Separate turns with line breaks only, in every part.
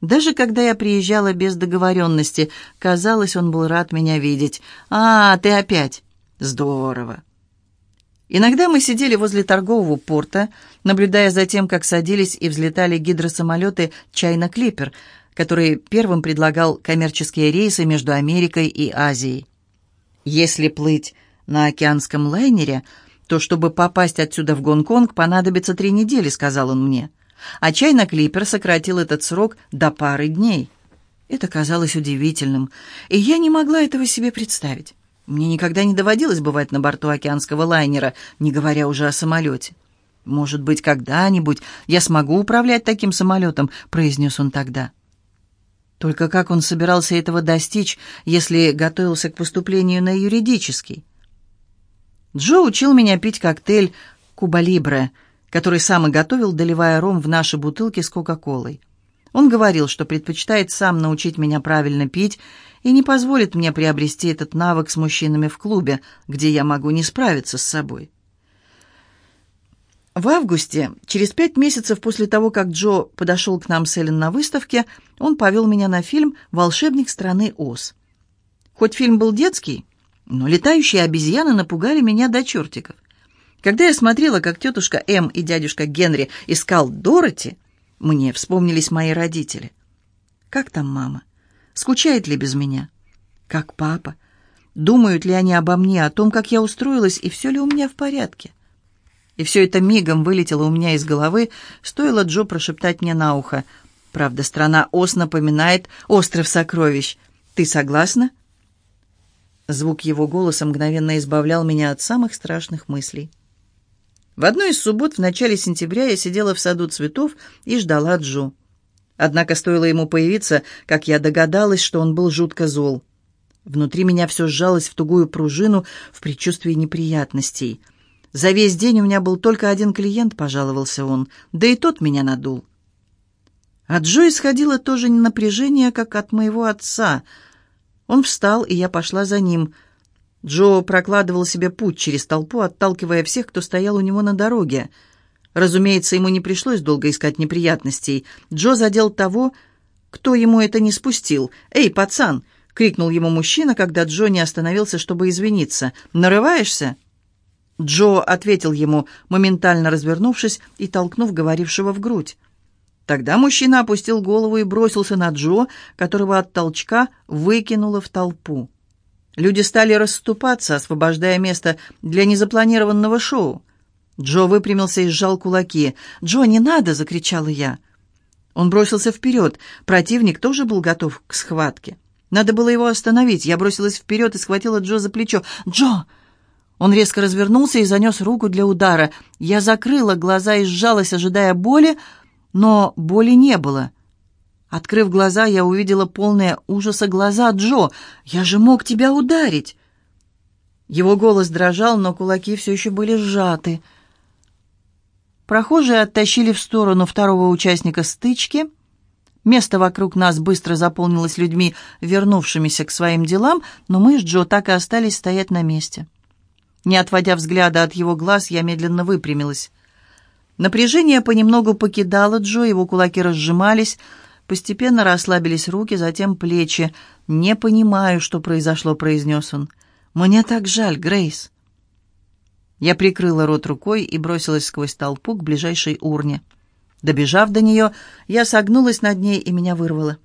Даже когда я приезжала без договоренности, казалось, он был рад меня видеть. «А, ты опять!» «Здорово!» Иногда мы сидели возле торгового порта, наблюдая за тем, как садились и взлетали гидросамолеты «Чайна Клиппер», который первым предлагал коммерческие рейсы между Америкой и Азией. Если плыть на океанском лайнере, то чтобы попасть отсюда в Гонконг, понадобится три недели, сказал он мне. А «Чайна Клиппер» сократил этот срок до пары дней. Это казалось удивительным, и я не могла этого себе представить. Мне никогда не доводилось бывать на борту океанского лайнера, не говоря уже о самолете. «Может быть, когда-нибудь я смогу управлять таким самолетом», — произнес он тогда. Только как он собирался этого достичь, если готовился к поступлению на юридический? Джо учил меня пить коктейль «Куба Либре», который сам и готовил, доливая ром в наши бутылки с Кока-Колой. Он говорил, что предпочитает сам научить меня правильно пить и не позволит мне приобрести этот навык с мужчинами в клубе, где я могу не справиться с собой. В августе, через пять месяцев после того, как Джо подошел к нам с Эллен на выставке, он повел меня на фильм «Волшебник страны Оз». Хоть фильм был детский, но летающие обезьяны напугали меня до чертиков. Когда я смотрела, как тетушка М и дядюшка Генри искал Дороти, мне вспомнились мои родители. Как там мама? Скучает ли без меня? Как папа? Думают ли они обо мне, о том, как я устроилась, и все ли у меня в порядке? И все это мигом вылетело у меня из головы, стоило Джо прошептать мне на ухо. «Правда, страна Ос напоминает остров сокровищ. Ты согласна?» Звук его голоса мгновенно избавлял меня от самых страшных мыслей. В одну из суббот в начале сентября я сидела в саду цветов и ждала Джо. Однако стоило ему появиться, как я догадалась, что он был жутко зол. Внутри меня все сжалось в тугую пружину в предчувствии неприятностей — «За весь день у меня был только один клиент», — пожаловался он, — «да и тот меня надул». От Джо исходило то же напряжение, как от моего отца. Он встал, и я пошла за ним. Джо прокладывал себе путь через толпу, отталкивая всех, кто стоял у него на дороге. Разумеется, ему не пришлось долго искать неприятностей. Джо задел того, кто ему это не спустил. «Эй, пацан!» — крикнул ему мужчина, когда Джо не остановился, чтобы извиниться. «Нарываешься?» Джо ответил ему, моментально развернувшись и толкнув говорившего в грудь. Тогда мужчина опустил голову и бросился на Джо, которого от толчка выкинуло в толпу. Люди стали расступаться, освобождая место для незапланированного шоу. Джо выпрямился и сжал кулаки. «Джо, не надо!» — закричала я. Он бросился вперед. Противник тоже был готов к схватке. Надо было его остановить. Я бросилась вперед и схватила Джо за плечо. «Джо!» Он резко развернулся и занес руку для удара. Я закрыла глаза и сжалась, ожидая боли, но боли не было. Открыв глаза, я увидела полное ужаса глаза Джо. «Я же мог тебя ударить!» Его голос дрожал, но кулаки все еще были сжаты. Прохожие оттащили в сторону второго участника стычки. Место вокруг нас быстро заполнилось людьми, вернувшимися к своим делам, но мы с Джо так и остались стоять на месте. Не отводя взгляда от его глаз, я медленно выпрямилась. Напряжение понемногу покидало Джо, его кулаки разжимались, постепенно расслабились руки, затем плечи. «Не понимаю, что произошло», — произнес он. «Мне так жаль, Грейс». Я прикрыла рот рукой и бросилась сквозь толпу к ближайшей урне. Добежав до нее, я согнулась над ней и меня вырвало.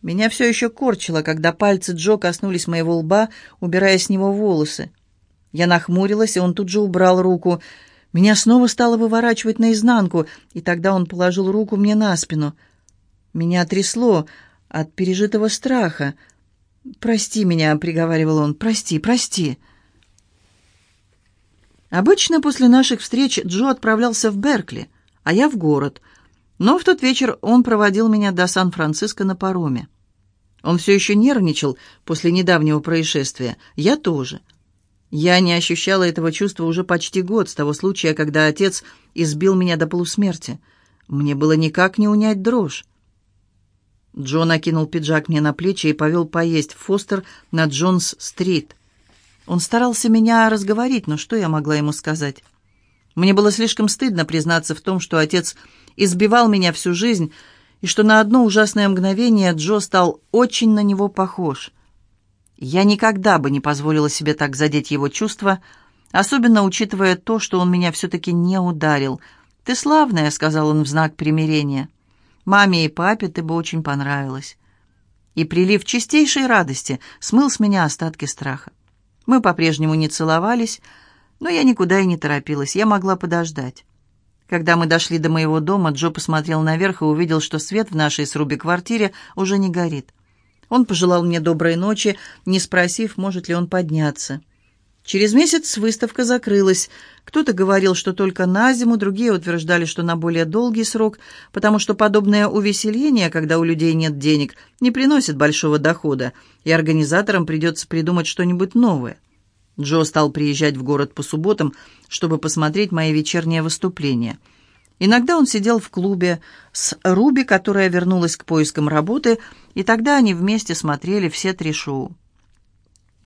Меня все еще корчило, когда пальцы Джо коснулись моего лба, убирая с него волосы. Я нахмурилась, и он тут же убрал руку. Меня снова стало выворачивать наизнанку, и тогда он положил руку мне на спину. Меня трясло от пережитого страха. «Прости меня», — приговаривал он, — «прости, прости». Обычно после наших встреч Джо отправлялся в Беркли, а я в город. Но в тот вечер он проводил меня до Сан-Франциско на пароме. Он все еще нервничал после недавнего происшествия. Я тоже. Я не ощущала этого чувства уже почти год, с того случая, когда отец избил меня до полусмерти. Мне было никак не унять дрожь. Джон накинул пиджак мне на плечи и повел поесть в Фостер на Джонс-стрит. Он старался меня разговорить, но что я могла ему сказать? Мне было слишком стыдно признаться в том, что отец избивал меня всю жизнь, и что на одно ужасное мгновение Джо стал очень на него похож. Я никогда бы не позволила себе так задеть его чувства, особенно учитывая то, что он меня все-таки не ударил. «Ты славная», — сказал он в знак примирения. «Маме и папе ты бы очень понравилась». И прилив чистейшей радости смыл с меня остатки страха. Мы по-прежнему не целовались, но я никуда и не торопилась, я могла подождать. Когда мы дошли до моего дома, Джо посмотрел наверх и увидел, что свет в нашей с Руби квартире уже не горит. Он пожелал мне доброй ночи, не спросив, может ли он подняться. Через месяц выставка закрылась. Кто-то говорил, что только на зиму, другие утверждали, что на более долгий срок, потому что подобное увеселение, когда у людей нет денег, не приносит большого дохода, и организаторам придется придумать что-нибудь новое. Джо стал приезжать в город по субботам, чтобы посмотреть мои вечерние выступления. Иногда он сидел в клубе с Руби, которая вернулась к поискам работы, и тогда они вместе смотрели все три шоу.